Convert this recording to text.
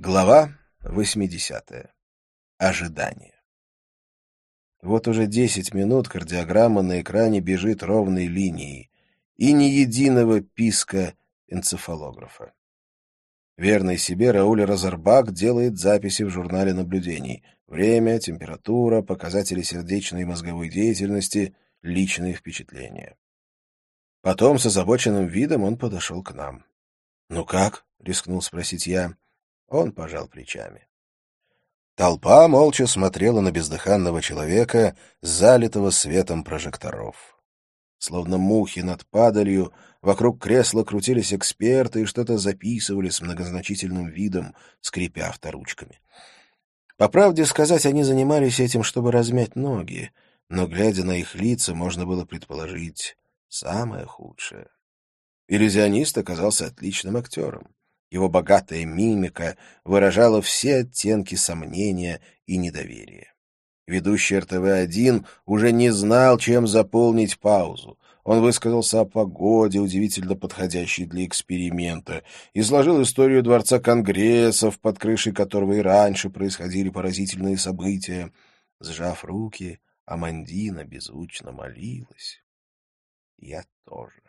Глава 80. Ожидание. Вот уже 10 минут кардиограмма на экране бежит ровной линией, и ни единого писка энцефалографа. Верный себе Рауль Розарбак делает записи в журнале наблюдений. Время, температура, показатели сердечной и мозговой деятельности, личные впечатления. Потом с озабоченным видом он подошел к нам. «Ну как?» — рискнул спросить я. Он пожал плечами. Толпа молча смотрела на бездыханного человека, залитого светом прожекторов. Словно мухи над падалью, вокруг кресла крутились эксперты и что-то записывали с многозначительным видом, скрипя авторучками. По правде сказать, они занимались этим, чтобы размять ноги, но, глядя на их лица, можно было предположить самое худшее. Иллюзионист оказался отличным актером. Его богатая мимика выражала все оттенки сомнения и недоверия. Ведущий РТВ-1 уже не знал, чем заполнить паузу. Он высказался о погоде, удивительно подходящей для эксперимента, изложил историю Дворца Конгрессов, под крышей которого и раньше происходили поразительные события. Сжав руки, Амандина беззвучно молилась. Я тоже.